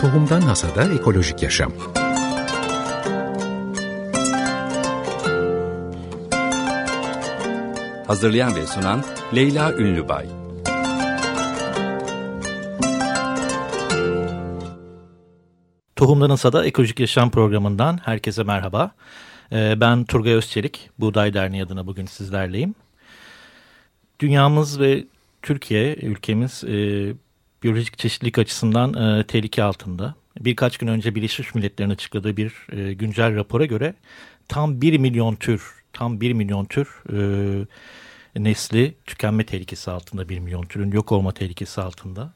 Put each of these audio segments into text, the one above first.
Tohumdan Hasada Ekolojik Yaşam Hazırlayan ve sunan Leyla Ünlübay Tohumdan Hasada Ekolojik Yaşam programından herkese merhaba. Ee, ben Turgay Özçelik, Buğday Derneği adına bugün sizlerleyim. Dünyamız ve Türkiye, ülkemiz e, biyolojik çeşitlilik açısından e, tehlike altında. Birkaç gün önce Birleşmiş Milletler'in açıkladığı bir e, güncel rapora göre tam 1 milyon tür, tam 1 milyon tür e, nesli tükenme tehlikesi altında, 1 milyon türün yok olma tehlikesi altında.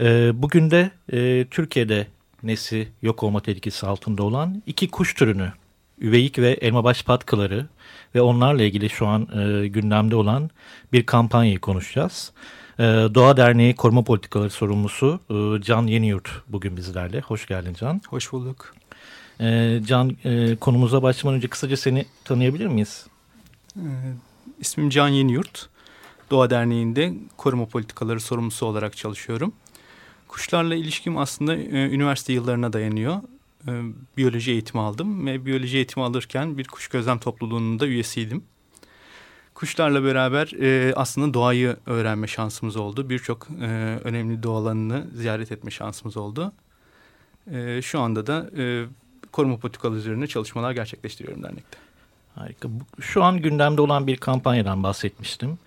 E, bugün de e, Türkiye'de nesli yok olma tehlikesi altında olan iki kuş türünü, üveyik ve elmabaş patkaları ve onlarla ilgili şu an e, gündemde olan bir kampanyayı konuşacağız. E, Doğa Derneği Koruma Politikaları Sorumlusu e, Can Yeniyurt bugün bizlerle. Hoş geldin Can. Hoş bulduk. E, Can e, konumuza başlamadan önce kısaca seni tanıyabilir miyiz? E, ismim Can Yeniyurt. Doğa Derneği'nde koruma politikaları sorumlusu olarak çalışıyorum. Kuşlarla ilişkim aslında e, üniversite yıllarına dayanıyor. E, biyoloji eğitimi aldım ve biyoloji eğitimi alırken bir kuş gözlem topluluğunun da üyesiydim. Kuşlarla beraber e, aslında doğayı öğrenme şansımız oldu. Birçok e, önemli doğa ziyaret etme şansımız oldu. E, şu anda da e, koruma politikaları üzerine çalışmalar gerçekleştiriyorum dernekte. Harika. Şu an gündemde olan bir kampanyadan bahsetmiştim.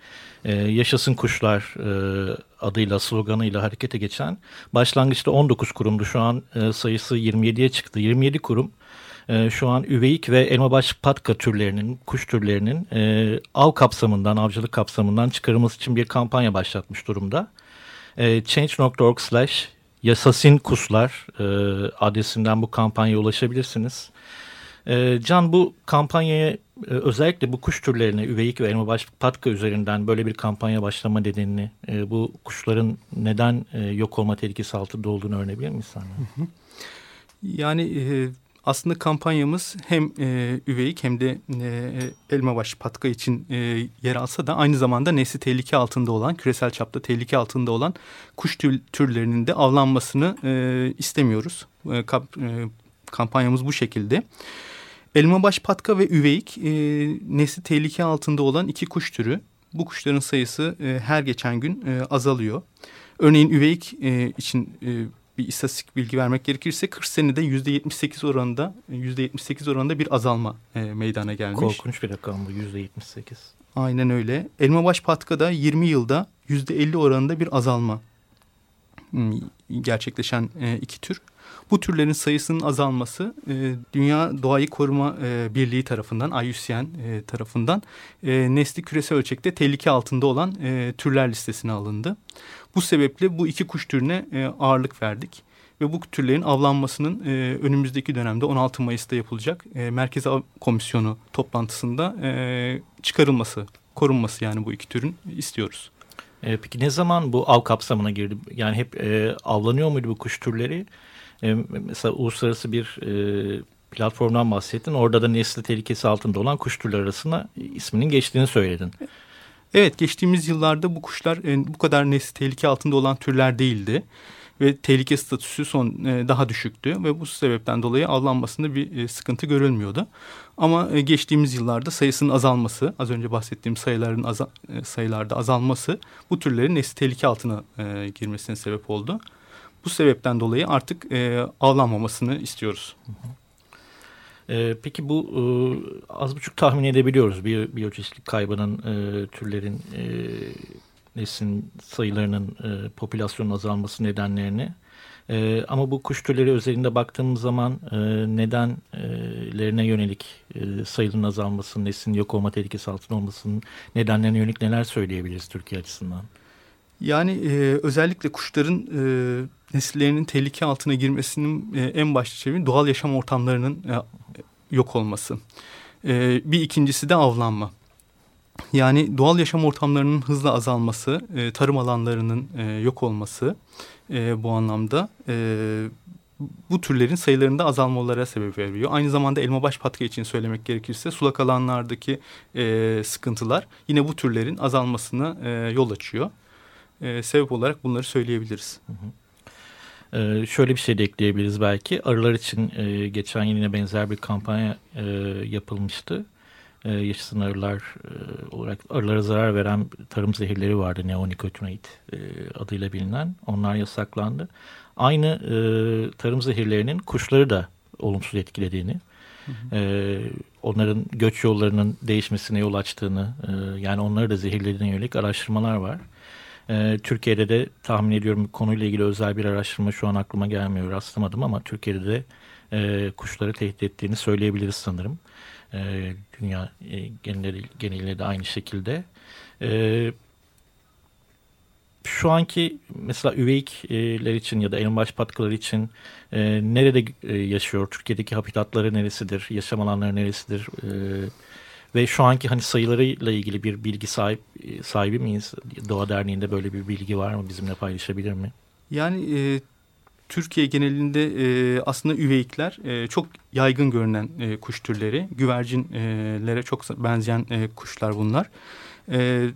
Ee, Yaşasın Kuşlar e, adıyla sloganıyla harekete geçen başlangıçta 19 kurumdu. Şu an e, sayısı 27'ye çıktı. 27 kurum e, şu an üveyik ve elmabaş patka türlerinin, kuş türlerinin e, av kapsamından, avcılık kapsamından çıkarılması için bir kampanya başlatmış durumda. E, Change.org slash yasasin kuslar e, adresinden bu kampanyaya ulaşabilirsiniz. Can bu kampanyaya özellikle bu kuş türlerine üveyik ve elmabaş patka üzerinden böyle bir kampanya başlama nedenini bu kuşların neden yok olma tehlikesi altında olduğunu öğrenebilir? Hı hı. Yani aslında kampanyamız hem e, üveyik hem de e, elmabaş patka için e, yer alsa da aynı zamanda nesli tehlike altında olan, küresel çapta tehlike altında olan kuş tür, türlerinin de avlanmasını e, istemiyoruz. E, kap, e, kampanyamız bu şekilde. Elmabaş patka ve üveyik e, nesli tehlike altında olan iki kuş türü. Bu kuşların sayısı e, her geçen gün e, azalıyor. Örneğin üveyik e, için e, bir istatistik bilgi vermek gerekirse 40 senede yüzde 78 oranında yüzde 78 oranında bir azalma e, meydana gelmiş. Korkunç bir rakam bu yüzde 78. Aynen öyle. Elmabaş patkada 20 yılda yüzde 50 oranında bir azalma hmm, gerçekleşen e, iki tür. Bu türlerin sayısının azalması e, Dünya Doğayı Koruma e, Birliği tarafından, IUCN e, tarafından e, nesli küresel ölçekte tehlike altında olan e, türler listesine alındı. Bu sebeple bu iki kuş türüne e, ağırlık verdik ve bu türlerin avlanmasının e, önümüzdeki dönemde 16 Mayıs'ta yapılacak e, Merkez Av Komisyonu toplantısında e, çıkarılması, korunması yani bu iki türün istiyoruz. E, peki ne zaman bu av kapsamına girdi? Yani hep e, avlanıyor muydu bu kuş türleri? E, mesela uluslararası bir e, platformdan bahsettin. Orada da nesli tehlikesi altında olan kuş türleri arasında isminin geçtiğini söyledin. Evet geçtiğimiz yıllarda bu kuşlar e, bu kadar nesli tehlike altında olan türler değildi. Ve tehlike statüsü son daha düşüktü ve bu sebepten dolayı avlanmasında bir sıkıntı görülmüyordu. Ama geçtiğimiz yıllarda sayısının azalması, az önce bahsettiğim sayıların aza, e, sayılarda azalması bu türlerin nesli tehlike altına girmesine sebep oldu. Bu sebepten dolayı artık e, avlanmamasını istiyoruz. E, peki bu e, az buçuk tahmin edebiliyoruz bir biyoçeşitlik kaybının e, türlerin e, neslin sayılarının e, popülasyonun azalması nedenlerini. E, ama bu kuş türleri özelinde baktığımız zaman e, nedenlerine yönelik e, sayının azalmasının, neslin yok olma tehlikesi altında olmasının nedenlerine yönelik neler söyleyebiliriz Türkiye açısından? Yani e, özellikle kuşların e, nesillerinin tehlike altına girmesinin e, en başta sebebi doğal yaşam ortamlarının e, yok olması. E, bir ikincisi de avlanma. Yani doğal yaşam ortamlarının hızla azalması, e, tarım alanlarının e, yok olması e, bu anlamda e, bu türlerin sayılarında azalmalara sebep veriyor. Aynı zamanda elmabaş patka için söylemek gerekirse sulak alanlardaki e, sıkıntılar yine bu türlerin azalmasına e, yol açıyor. E, sebep olarak bunları söyleyebiliriz. Hı hı. Ee, şöyle bir şey de ekleyebiliriz belki. Arılar için e, geçen yine benzer bir kampanya e, yapılmıştı. E, yaşasın arılar e, olarak arılara zarar veren tarım zehirleri vardı. Neonicotinoid e, adıyla bilinen. Onlar yasaklandı. Aynı e, tarım zehirlerinin kuşları da olumsuz etkilediğini, hı hı. E, onların göç yollarının değişmesine yol açtığını, e, yani onları da zehirlediğine yönelik araştırmalar var. E, Türkiye'de de tahmin ediyorum konuyla ilgili özel bir araştırma şu an aklıma gelmiyor, rastlamadım ama Türkiye'de de e, kuşları tehdit ettiğini söyleyebiliriz sanırım. E, dünya e, genelinde, genelinde de aynı şekilde. E, şu anki mesela üveyikler için ya da elmabaş patkaları için e, nerede e, yaşıyor? Türkiye'deki habitatları neresidir? Yaşam alanları neresidir? E, ve şu anki hani sayılarıyla ilgili bir bilgi sahip sahibi miyiz? Doğa Derneği'nde böyle bir bilgi var mı? Bizimle paylaşabilir mi? Yani e, Türkiye genelinde e, aslında üveyikler e, çok yaygın görünen e, kuş türleri. Güvercinlere çok benzeyen e, kuşlar bunlar. E,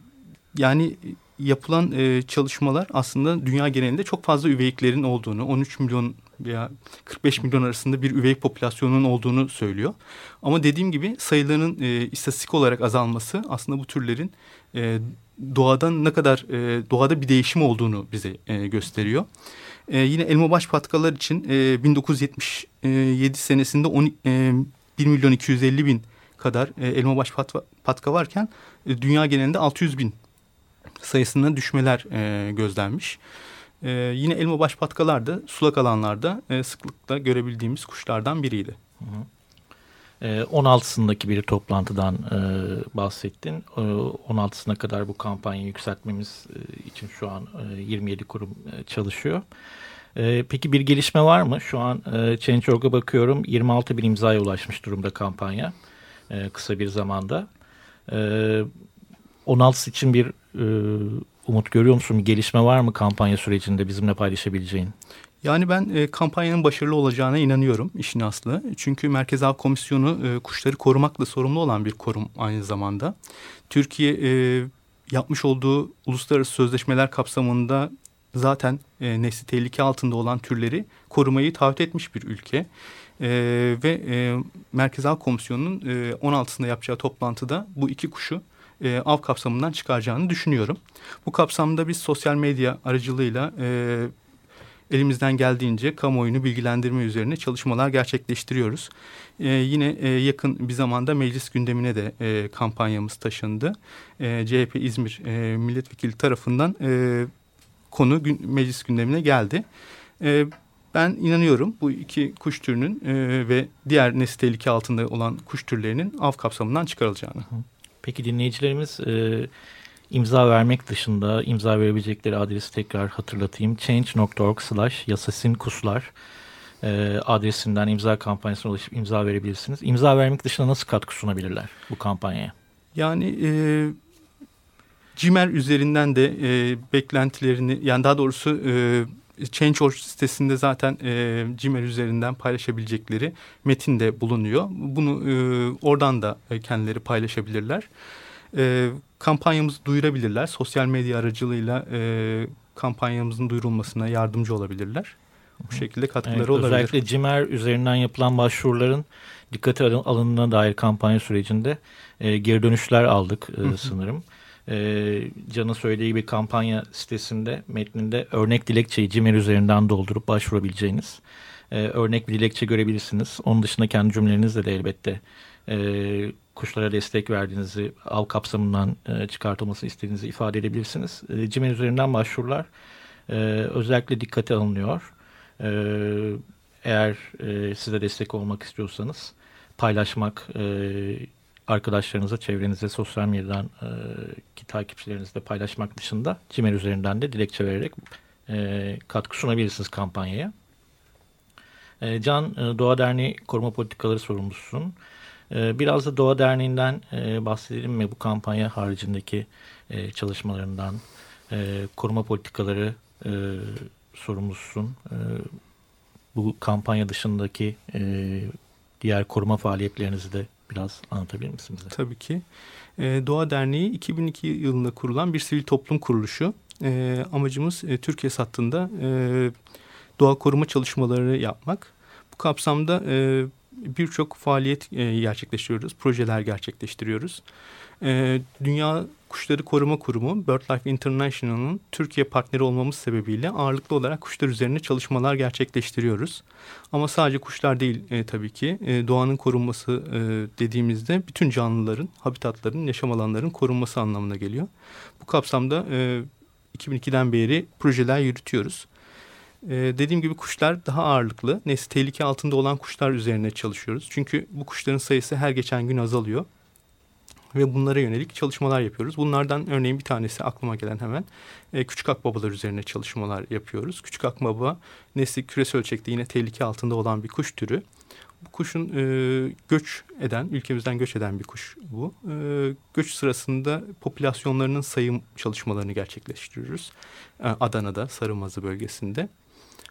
yani yapılan e, çalışmalar aslında dünya genelinde çok fazla üveyiklerin olduğunu, 13 milyon veya 45 milyon arasında bir üveyik popülasyonunun olduğunu söylüyor. Ama dediğim gibi sayılarının e, istatistik olarak azalması aslında bu türlerin e, doğadan ne kadar e, doğada bir değişim olduğunu bize e, gösteriyor. E, yine elma baş patkalar için e, 1977 senesinde 10, e, 1 milyon 250 bin kadar e, elma baş pat, patka varken e, dünya genelinde 600 bin sayısında düşmeler e, gözlenmiş. Yine elma baş patkalar da sulak alanlarda e, sıklıkla görebildiğimiz kuşlardan biriydi. Hı hı. 16'sındaki bir toplantıdan e, bahsettin. E, 16'sına kadar bu kampanyayı yükseltmemiz e, için şu an e, 27 kurum e, çalışıyor. E, peki bir gelişme var mı? Şu an e, Change.org'a bakıyorum 26 bin imzaya ulaşmış durumda kampanya e, kısa bir zamanda. E, 16 için bir e, umut görüyor musun? Bir gelişme var mı kampanya sürecinde bizimle paylaşabileceğin? Yani ben e, kampanyanın başarılı olacağına inanıyorum işin aslı. Çünkü Merkez Av Komisyonu e, kuşları korumakla sorumlu olan bir kurum aynı zamanda. Türkiye e, yapmış olduğu uluslararası sözleşmeler kapsamında zaten e, nesli tehlike altında olan türleri korumayı taahhüt etmiş bir ülke. E, ve e, Merkez Av Komisyonu'nun e, 16'sında yapacağı toplantıda bu iki kuşu e, av kapsamından çıkaracağını düşünüyorum. Bu kapsamda biz sosyal medya aracılığıyla e, elimizden geldiğince kamuoyunu bilgilendirme üzerine çalışmalar gerçekleştiriyoruz. E, yine e, yakın bir zamanda meclis gündemine de e, kampanyamız taşındı. E, CHP İzmir e, milletvekili tarafından e, konu gün, meclis gündemine geldi. E, ben inanıyorum bu iki kuş türünün e, ve diğer nesil tehlike altında olan kuş türlerinin av kapsamından çıkarılacağını. Peki dinleyicilerimiz e, imza vermek dışında imza verebilecekleri adresi tekrar hatırlatayım. Change.org slash yasasin kuslar e, adresinden imza kampanyasına ulaşıp imza verebilirsiniz. İmza vermek dışında nasıl katkı sunabilirler bu kampanyaya? Yani e, Cimer üzerinden de e, beklentilerini yani daha doğrusu e, Change.org sitesinde zaten e, Gmail üzerinden paylaşabilecekleri metin de bulunuyor. Bunu e, oradan da kendileri paylaşabilirler. E, kampanyamızı duyurabilirler. Sosyal medya aracılığıyla e, kampanyamızın duyurulmasına yardımcı olabilirler. Bu şekilde katkıları evet, olabilir. Özellikle Cimer üzerinden yapılan başvuruların dikkate alındığına dair kampanya sürecinde e, geri dönüşler aldık e, sanırım e, Can'ın söylediği gibi kampanya sitesinde metninde örnek dilekçeyi Gmail üzerinden doldurup başvurabileceğiniz e, örnek bir dilekçe görebilirsiniz. Onun dışında kendi cümlelerinizle de elbette e, kuşlara destek verdiğinizi, av kapsamından e, çıkartılması istediğinizi ifade edebilirsiniz. E, Gmail üzerinden başvurular e, özellikle dikkate alınıyor. E, eğer e, size destek olmak istiyorsanız paylaşmak, e, arkadaşlarınıza, çevrenize, sosyal medyadan e, ki takipçilerinizle paylaşmak dışında Cimer üzerinden de dilekçe vererek e, katkı sunabilirsiniz kampanyaya. E, Can, e, Doğa Derneği Koruma Politikaları sorumlususun. E, biraz da Doğa Derneği'nden e, bahsedelim mi bu kampanya haricindeki e, çalışmalarından? E, koruma politikaları e, sorumlusun. E, bu kampanya dışındaki e, diğer koruma faaliyetlerinizi de biraz anlatabilir misiniz? Tabii ki. E, Doğa Derneği 2002 yılında kurulan bir sivil toplum kuruluşu. E, amacımız e, Türkiye sattığında e, doğa koruma çalışmaları yapmak. Bu kapsamda e, birçok faaliyet e, gerçekleştiriyoruz, projeler gerçekleştiriyoruz. E, Dünya Kuşları Koruma Kurumu BirdLife International'ın Türkiye partneri olmamız sebebiyle ağırlıklı olarak kuşlar üzerine çalışmalar gerçekleştiriyoruz. Ama sadece kuşlar değil e, tabii ki e, doğanın korunması e, dediğimizde bütün canlıların, habitatların, yaşam alanlarının korunması anlamına geliyor. Bu kapsamda e, 2002'den beri projeler yürütüyoruz. Ee, dediğim gibi kuşlar daha ağırlıklı. Nesli tehlike altında olan kuşlar üzerine çalışıyoruz. Çünkü bu kuşların sayısı her geçen gün azalıyor. Ve bunlara yönelik çalışmalar yapıyoruz. Bunlardan örneğin bir tanesi aklıma gelen hemen e, küçük akbabalar üzerine çalışmalar yapıyoruz. Küçük akbaba nesli küresel ölçekte yine tehlike altında olan bir kuş türü. Bu kuşun e, göç eden, ülkemizden göç eden bir kuş bu. E, göç sırasında popülasyonlarının sayım çalışmalarını gerçekleştiriyoruz. E, Adana'da, Sarımazı bölgesinde.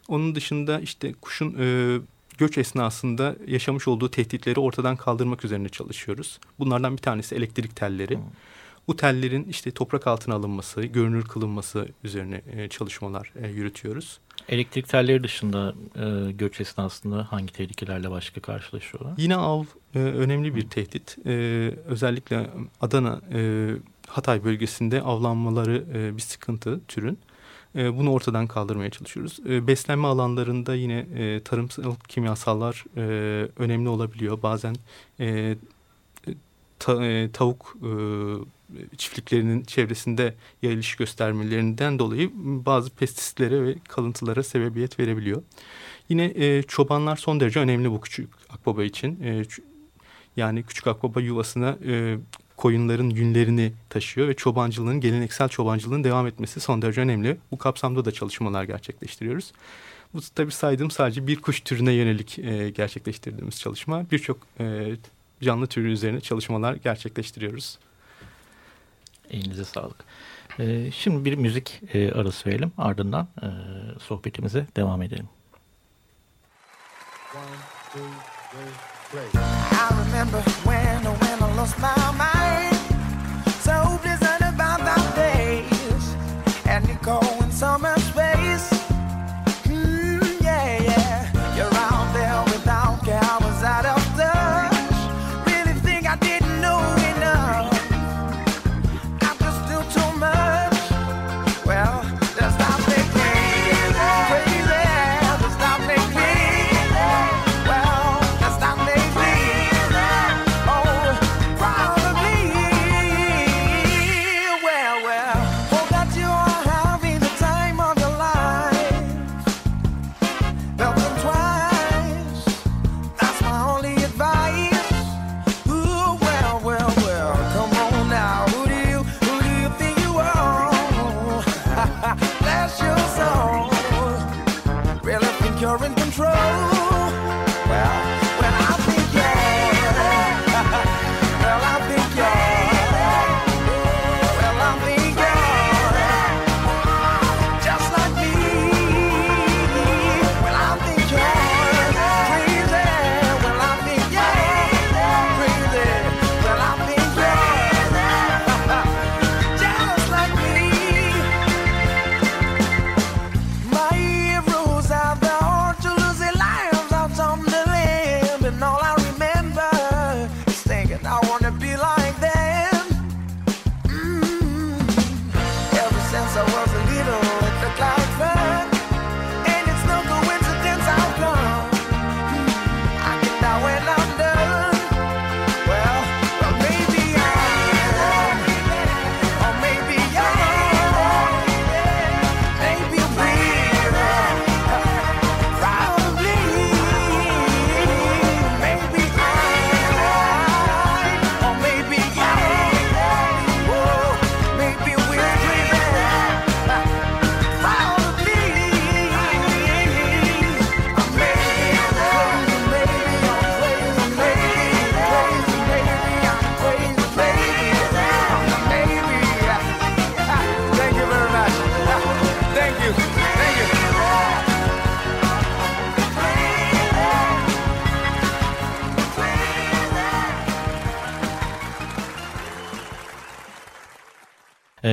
Onun dışında işte kuşun e, göç esnasında yaşamış olduğu tehditleri ortadan kaldırmak üzerine çalışıyoruz. Bunlardan bir tanesi elektrik telleri. Hmm. Bu tellerin işte toprak altına alınması, görünür kılınması üzerine e, çalışmalar e, yürütüyoruz. Elektrik telleri dışında e, göç esnasında hangi tehlikelerle başka karşılaşıyorlar? Yine av e, önemli bir tehdit. E, özellikle Adana, e, Hatay bölgesinde avlanmaları e, bir sıkıntı türün. E, bunu ortadan kaldırmaya çalışıyoruz. E, beslenme alanlarında yine e, tarımsal kimyasallar e, önemli olabiliyor. Bazen e, ta, tavuk çiftliklerinin çevresinde yayılış göstermelerinden dolayı bazı pestisitlere ve kalıntılara sebebiyet verebiliyor. Yine çobanlar son derece önemli bu küçük akbaba için. Yani küçük akbaba yuvasına koyunların yünlerini taşıyor ve çobancılığın, geleneksel çobancılığın devam etmesi son derece önemli. Bu kapsamda da çalışmalar gerçekleştiriyoruz. Bu tabii saydığım sadece bir kuş türüne yönelik e, gerçekleştirdiğimiz çalışma. Birçok e, canlı türü üzerine çalışmalar gerçekleştiriyoruz. Elinize sağlık. Ee, şimdi bir müzik e, arası verelim. Ardından e, sohbetimize devam edelim. One, two, three, I remember when, when I lost my mind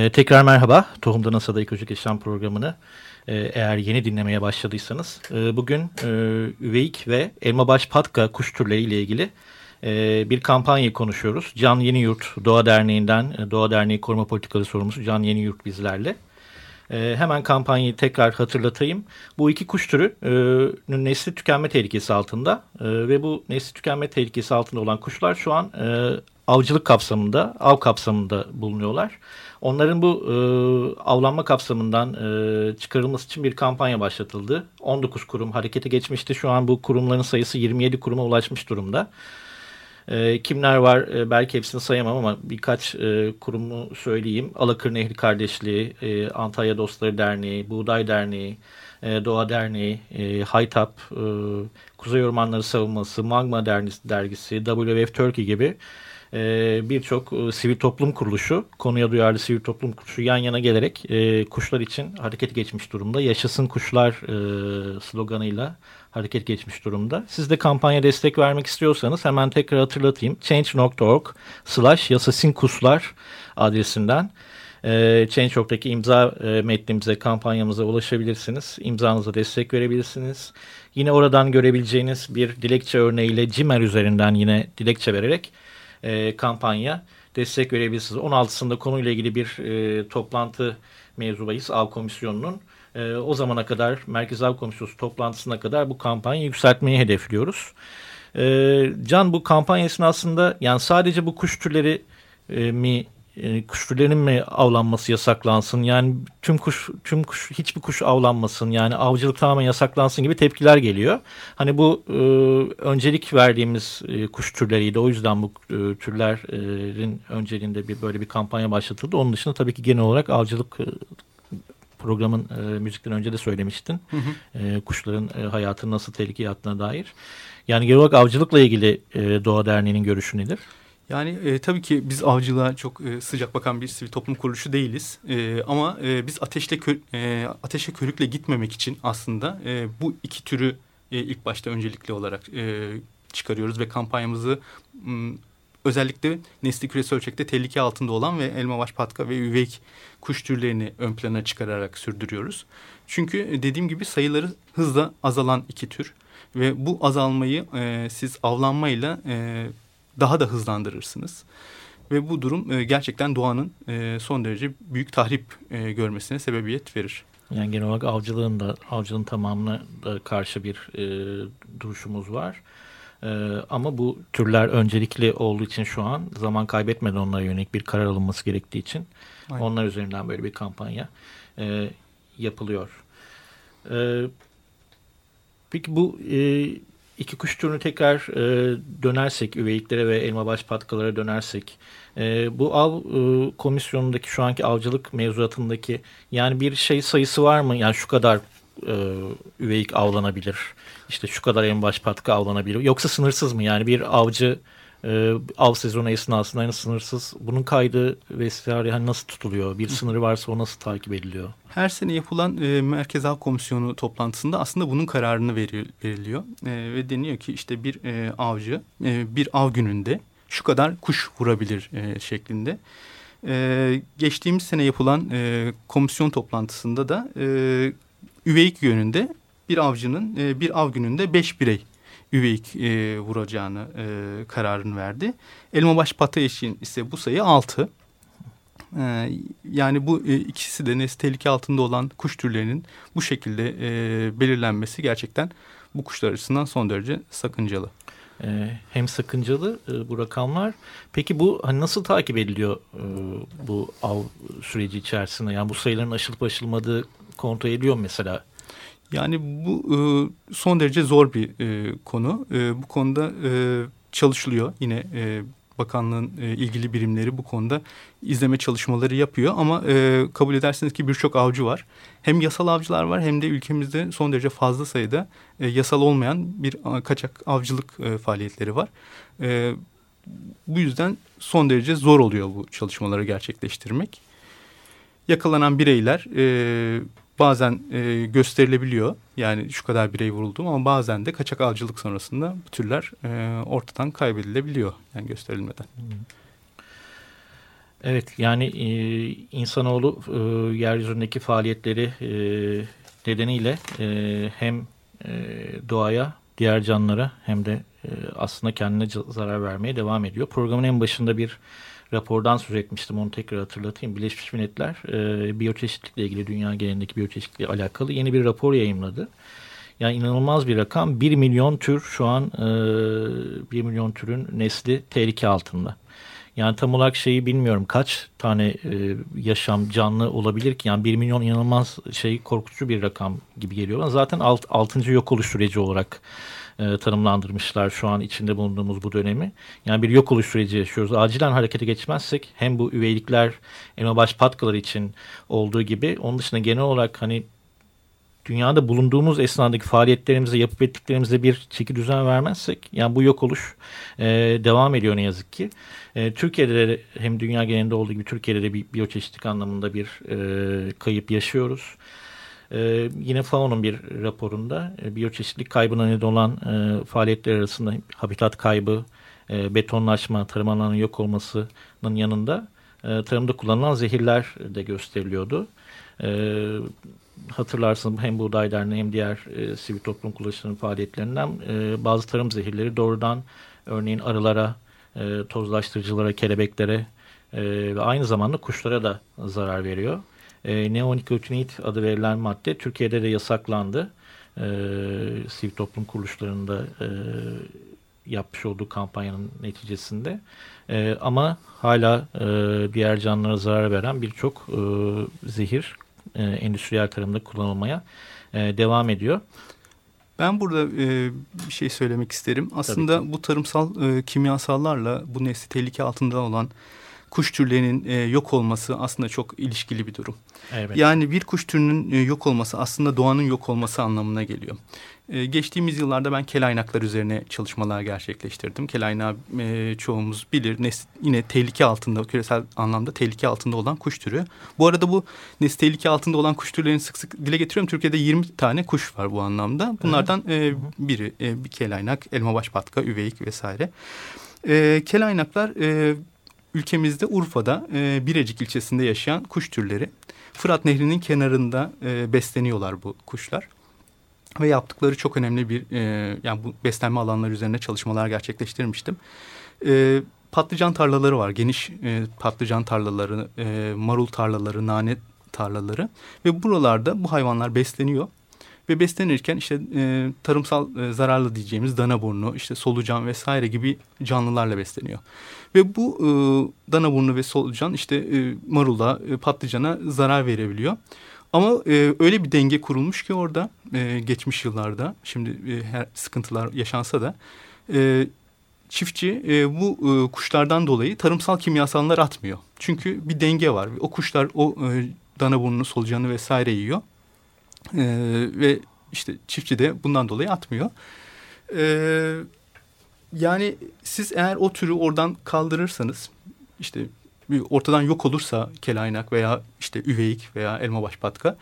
Ee, tekrar merhaba. Tohumda NASA'da Ekolojik Yaşam programını e, eğer yeni dinlemeye başladıysanız e, bugün e, üveyik ve elmabaş patka kuş türleri ile ilgili e, bir kampanyayı konuşuyoruz. Can Yeniyurt Doğa Derneği'nden e, Doğa Derneği Koruma Politikaları Sorumlusu Can Yeniyurt bizlerle. E, hemen kampanyayı tekrar hatırlatayım. Bu iki kuş türünün e, nesli tükenme tehlikesi altında e, ve bu nesli tükenme tehlikesi altında olan kuşlar şu an avcılık kapsamında, av kapsamında bulunuyorlar. Onların bu e, avlanma kapsamından e, çıkarılması için bir kampanya başlatıldı. 19 kurum harekete geçmişti. Şu an bu kurumların sayısı 27 kuruma ulaşmış durumda. E, kimler var e, belki hepsini sayamam ama birkaç e, kurumu söyleyeyim. Alakır Nehri Kardeşliği, e, Antalya Dostları Derneği, Buğday Derneği, e, Doğa Derneği, e, Haytap, e, Kuzey Ormanları Savunması, Magma Dergisi, WWF Turkey gibi birçok sivil toplum kuruluşu, konuya duyarlı sivil toplum kuruluşu yan yana gelerek kuşlar için hareket geçmiş durumda. Yaşasın kuşlar sloganıyla hareket geçmiş durumda. Siz de kampanya destek vermek istiyorsanız hemen tekrar hatırlatayım. Change.org slash yasasinkuslar adresinden e, Change.org'daki imza metnimize, kampanyamıza ulaşabilirsiniz. İmzanıza destek verebilirsiniz. Yine oradan görebileceğiniz bir dilekçe örneğiyle Cimer üzerinden yine dilekçe vererek e, kampanya destek verebilirsiniz. 16'sında konuyla ilgili bir e, toplantı mevzubayız Av Komisyonu'nun. E, o zamana kadar Merkez Av Komisyonu toplantısına kadar bu kampanyayı yükseltmeyi hedefliyoruz. Can bu kampanya esnasında yani sadece bu kuş türleri mi e, kuş türlerinin mi avlanması yasaklansın? Yani tüm kuş tüm kuş hiçbir kuş avlanmasın. Yani avcılık tamamen yasaklansın gibi tepkiler geliyor. Hani bu e, öncelik verdiğimiz e, kuş türleriydi. O yüzden bu e, türlerin önceliğinde bir böyle bir kampanya başlatıldı. Onun dışında tabii ki genel olarak avcılık e, programın e, müzikten önce de söylemiştin. Hı hı. E, kuşların e, hayatını nasıl tehlikeye attığına dair. Yani genel olarak avcılıkla ilgili e, Doğa Derneği'nin görüşü nedir? Yani e, tabii ki biz avcılığa çok e, sıcak bakan bir sivil toplum kuruluşu değiliz. E, ama e, biz ateşle kö, e, ateşe körükle gitmemek için aslında e, bu iki türü e, ilk başta öncelikli olarak e, çıkarıyoruz ve kampanyamızı m, özellikle nesli küresel ölçekte tehlike altında olan ve elma baş patka ve üveyik kuş türlerini ön plana çıkararak sürdürüyoruz. Çünkü dediğim gibi sayıları hızla azalan iki tür ve bu azalmayı e, siz avlanmayla e, daha da hızlandırırsınız. Ve bu durum e, gerçekten doğanın e, son derece büyük tahrip e, görmesine sebebiyet verir. Yani genel olarak avcılığın da avcılığın tamamına da karşı bir e, duruşumuz var. E, ama bu türler öncelikli olduğu için şu an zaman kaybetmeden onlara yönelik bir karar alınması gerektiği için Aynen. onlar üzerinden böyle bir kampanya e, yapılıyor. E, peki bu e, iki kuş türünü tekrar e, dönersek, üveyiklere ve elma baş patkalara dönersek, e, bu av e, komisyonundaki şu anki avcılık mevzuatındaki yani bir şey sayısı var mı? Yani şu kadar e, üveyik avlanabilir, işte şu kadar elma baş patka avlanabilir. Yoksa sınırsız mı? Yani bir avcı e, av sezonu esnasında yani sınırsız. Bunun kaydı vesaire hani nasıl tutuluyor? Bir sınırı varsa o nasıl takip ediliyor? Her sene yapılan e, Merkez Av Komisyonu toplantısında aslında bunun kararını veri, veriliyor. E, ve deniyor ki işte bir e, avcı e, bir av gününde şu kadar kuş vurabilir e, şeklinde. E, geçtiğimiz sene yapılan e, komisyon toplantısında da e, üveyik yönünde bir avcının e, bir av gününde beş birey üveyik e, vuracağını e, kararını verdi. Elmabaş Pata için ise bu sayı altı. E, yani bu e, ikisi de nesli tehlike altında olan kuş türlerinin bu şekilde e, belirlenmesi gerçekten bu kuşlar açısından son derece sakıncalı. E, hem sakıncalı e, bu rakamlar. Peki bu hani nasıl takip ediliyor e, bu av süreci içerisinde? Yani bu sayıların aşılıp aşılmadığı kontrol ediliyor mesela yani bu e, son derece zor bir e, konu. E, bu konuda e, çalışılıyor. Yine e, bakanlığın e, ilgili birimleri bu konuda izleme çalışmaları yapıyor. Ama e, kabul edersiniz ki birçok avcı var. Hem yasal avcılar var hem de ülkemizde son derece fazla sayıda e, yasal olmayan bir kaçak avcılık e, faaliyetleri var. E, bu yüzden son derece zor oluyor bu çalışmaları gerçekleştirmek. Yakalanan bireyler... E, bazen e, gösterilebiliyor. Yani şu kadar birey vuruldu ama bazen de kaçak avcılık sonrasında bu türler e, ortadan kaybedilebiliyor. Yani gösterilmeden. Evet yani e, insanoğlu e, yeryüzündeki faaliyetleri e, nedeniyle e, hem e, doğaya, diğer canlılara hem de e, aslında kendine zarar vermeye devam ediyor. Programın en başında bir rapordan söz etmiştim onu tekrar hatırlatayım. Birleşmiş Milletler e, biyoçeşitlikle ilgili dünya genelindeki biyoçeşitlikle alakalı yeni bir rapor yayınladı. Yani inanılmaz bir rakam. 1 milyon tür şu an e, 1 milyon türün nesli tehlike altında. Yani tam olarak şeyi bilmiyorum kaç tane e, yaşam canlı olabilir ki yani 1 milyon inanılmaz şey korkutucu bir rakam gibi geliyor. Zaten alt, 6. yok oluş süreci olarak e, tanımlandırmışlar şu an içinde bulunduğumuz bu dönemi. Yani bir yok oluş süreci yaşıyoruz. Acilen harekete geçmezsek hem bu üveylikler elma baş patkaları için olduğu gibi onun dışında genel olarak hani dünyada bulunduğumuz esnadaki faaliyetlerimize, yapıp ettiklerimize bir çeki düzen vermezsek yani bu yok oluş e, devam ediyor ne yazık ki. E, Türkiye'de de hem dünya genelinde olduğu gibi Türkiye'de de bir biyoçeşitlik anlamında bir e, kayıp yaşıyoruz. E, yine FAO'nun bir raporunda e, kaybına neden olan e, faaliyetler arasında habitat kaybı, e, betonlaşma, tarım alanının yok olmasının yanında e, tarımda kullanılan zehirler de gösteriliyordu. E, hatırlarsın hem Buğday Derneği hem diğer e, sivil toplum kuruluşlarının faaliyetlerinden bazı tarım zehirleri doğrudan örneğin arılara, e, tozlaştırıcılara, kelebeklere ve aynı zamanda kuşlara da zarar veriyor. E, neonikotinit adı verilen madde Türkiye'de de yasaklandı. E, sivil toplum kuruluşlarında e, yapmış olduğu kampanyanın neticesinde. E, ama hala e, diğer canlılara zarar veren birçok e, zehir e, endüstriyel tarımda kullanılmaya e, devam ediyor. Ben burada e, bir şey söylemek isterim. Aslında bu tarımsal e, kimyasallarla bu nesli tehlike altında olan kuş türlerinin e, yok olması aslında çok ilişkili bir durum. Evet. Yani bir kuş türünün e, yok olması aslında doğanın yok olması anlamına geliyor. E, geçtiğimiz yıllarda ben kelaynaklar üzerine çalışmalar gerçekleştirdim. Kelaynağı e, çoğumuz bilir. Nes, yine tehlike altında, küresel anlamda tehlike altında olan kuş türü. Bu arada bu nesli tehlike altında olan kuş türlerini sık sık dile getiriyorum. Türkiye'de 20 tane kuş var bu anlamda. Bunlardan e, biri e, bir kelaynak, elmabaş patka, üveyik vesaire. E, kelaynaklar e, ülkemizde Urfa'da e, Birecik ilçesinde yaşayan kuş türleri. Fırat Nehri'nin kenarında e, besleniyorlar bu kuşlar. Ve yaptıkları çok önemli bir e, yani bu beslenme alanları üzerine çalışmalar gerçekleştirmiştim. E, patlıcan tarlaları var. Geniş e, patlıcan tarlaları, e, marul tarlaları, nane tarlaları. Ve buralarda bu hayvanlar besleniyor. Ve beslenirken işte e, tarımsal e, zararlı diyeceğimiz dana burnu, işte solucan vesaire gibi canlılarla besleniyor. Ve bu e, dana burnu ve solucan işte e, marula, e, patlıcana zarar verebiliyor. Ama e, öyle bir denge kurulmuş ki orada e, geçmiş yıllarda şimdi e, her sıkıntılar yaşansa da e, çiftçi e, bu e, kuşlardan dolayı tarımsal kimyasallar atmıyor. Çünkü bir denge var. O kuşlar o e, dana burnunu, solucanı vesaire yiyor. E, ve işte çiftçi de bundan dolayı atmıyor. E, yani siz eğer o türü oradan kaldırırsanız işte ortadan yok olursa kelaynak veya işte üveyik veya elma başpatka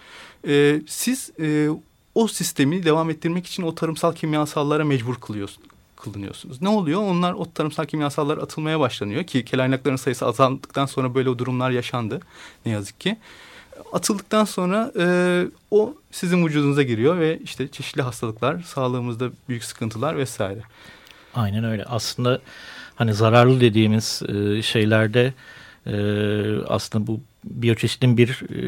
e, siz e, o sistemi devam ettirmek için o tarımsal kimyasallara mecbur kılıyorsunuz kılınıyorsunuz. Ne oluyor? Onlar o tarımsal kimyasallar atılmaya başlanıyor ki kelaynakların sayısı azaldıktan sonra böyle durumlar yaşandı ne yazık ki. Atıldıktan sonra e, o sizin vücudunuza giriyor ve işte çeşitli hastalıklar, sağlığımızda büyük sıkıntılar vesaire. Aynen öyle. Aslında hani zararlı dediğimiz e, şeylerde e, aslında bu biyoçeşitliliğin bir e,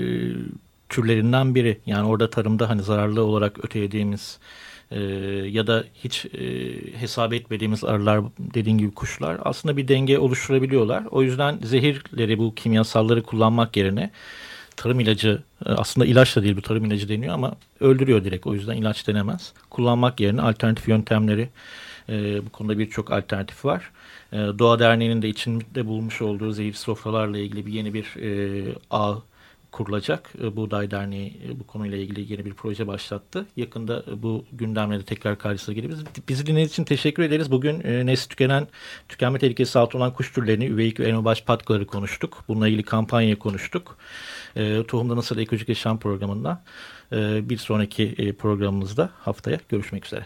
türlerinden biri. Yani orada tarımda hani zararlı olarak ötelediğimiz ya da hiç hesap etmediğimiz arılar dediğin gibi kuşlar aslında bir denge oluşturabiliyorlar. O yüzden zehirleri bu kimyasalları kullanmak yerine tarım ilacı aslında ilaç da değil bu tarım ilacı deniyor ama öldürüyor direkt o yüzden ilaç denemez. Kullanmak yerine alternatif yöntemleri e, bu konuda birçok alternatif var. E, Doğa Derneği'nin de içinde bulmuş olduğu zehir sofralarla ilgili bir yeni bir e, ağ kurulacak. E, Buğday Derneği e, bu konuyla ilgili yeni bir proje başlattı. Yakında e, bu gündemle de tekrar karşısına geliriz. Bizi dinlediğiniz için teşekkür ederiz. Bugün e, nesli tükenen, tükenme tehlikesi altında olan kuş türlerini, üveyik ve elmabaş patkaları konuştuk. Bununla ilgili kampanyayı konuştuk. E, Tohumda Nasıl Ekolojik Yaşam programında. E, bir sonraki programımızda haftaya görüşmek üzere.